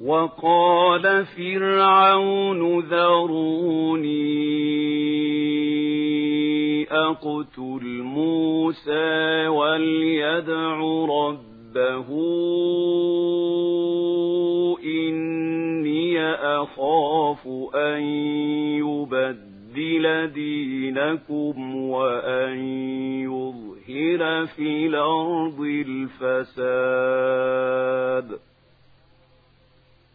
وقال فرعون ذروني أقتل موسى وليدع ربه إني أخاف أن يبدل دينكم وأن يظهر في الأرض الفساد.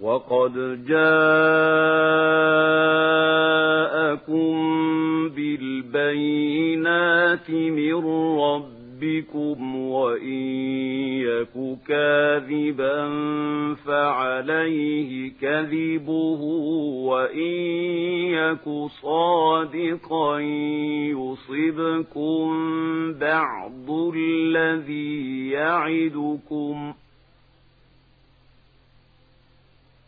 وقد جاءكم بالبينات من ربكم وإن يك كاذبا فعليه كذبه وإن يك صادقا يصبكم بعض الذي يعدكم ۖ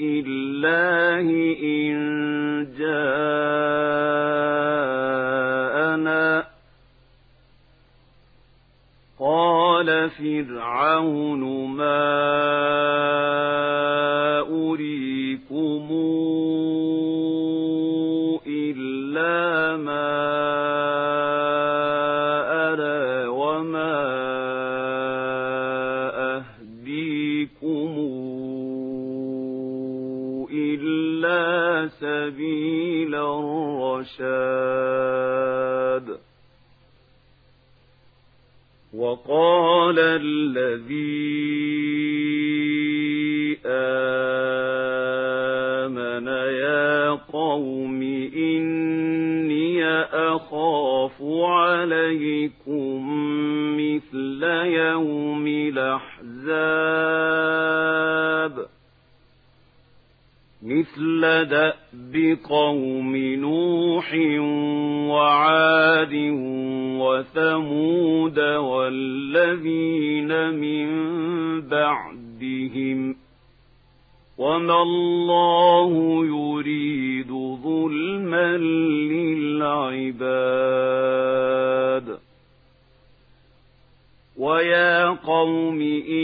الله إن جاءنا قال فرعون ما أريكم إلا ما سبيل الرشاد. وقال الذي آمن يا قوم إني أخاف عليكم مثل يوم الأحزاب. مثل دأب قوم نوح وعاد وثمود والذين من بعدهم وما الله يريد ظلما للعباد ويا قوم إني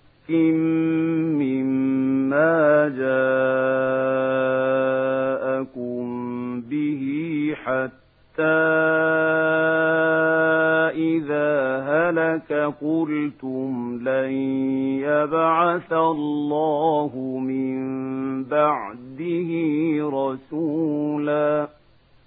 مما جاءكم به حتى إذا لك قلتم لن يبعث الله من بعده رسولا